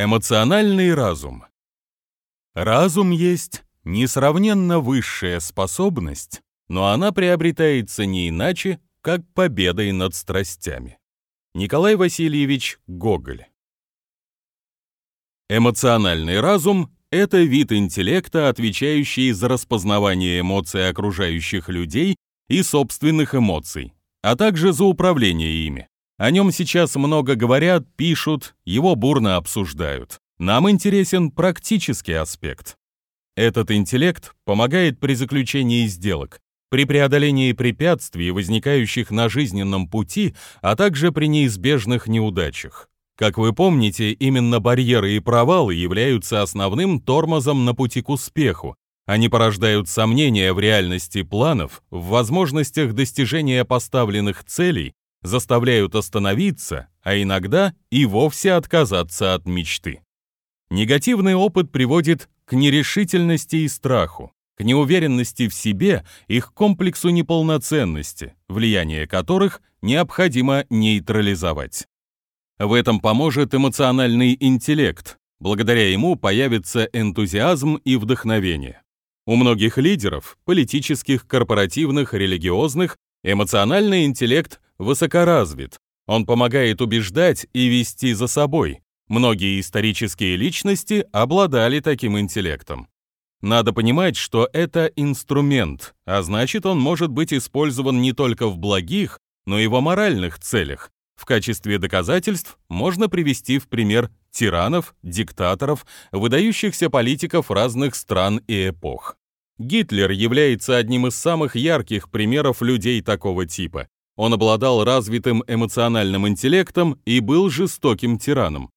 Эмоциональный разум. Разум есть несравненно высшая способность, но она приобретается не иначе, как победой над страстями. Николай Васильевич Гоголь. Эмоциональный разум — это вид интеллекта, отвечающий за распознавание эмоций окружающих людей и собственных эмоций, а также за управление ими. О нем сейчас много говорят, пишут, его бурно обсуждают. Нам интересен практический аспект. Этот интеллект помогает при заключении сделок, при преодолении препятствий, возникающих на жизненном пути, а также при неизбежных неудачах. Как вы помните, именно барьеры и провалы являются основным тормозом на пути к успеху. Они порождают сомнения в реальности планов, в возможностях достижения поставленных целей заставляют остановиться, а иногда и вовсе отказаться от мечты. Негативный опыт приводит к нерешительности и страху, к неуверенности в себе и к комплексу неполноценности, влияние которых необходимо нейтрализовать. В этом поможет эмоциональный интеллект. Благодаря ему появится энтузиазм и вдохновение. У многих лидеров, политических, корпоративных, религиозных, эмоциональный интеллект высокоразвит. Он помогает убеждать и вести за собой. Многие исторические личности обладали таким интеллектом. Надо понимать, что это инструмент, а значит, он может быть использован не только в благих, но и в моральных целях. В качестве доказательств можно привести в пример тиранов, диктаторов, выдающихся политиков разных стран и эпох. Гитлер является одним из самых ярких примеров людей такого типа. Он обладал развитым эмоциональным интеллектом и был жестоким тираном.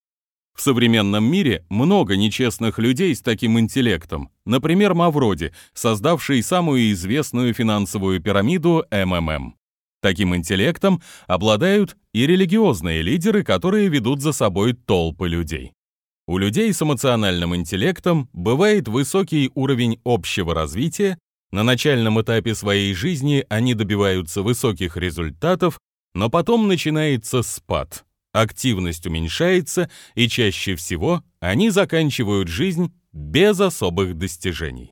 В современном мире много нечестных людей с таким интеллектом, например, Мавроди, создавший самую известную финансовую пирамиду МММ. Таким интеллектом обладают и религиозные лидеры, которые ведут за собой толпы людей. У людей с эмоциональным интеллектом бывает высокий уровень общего развития, на начальном этапе своей жизни они добиваются высоких результатов, но потом начинается спад. Активность уменьшается, и чаще всего они заканчивают жизнь без особых достижений.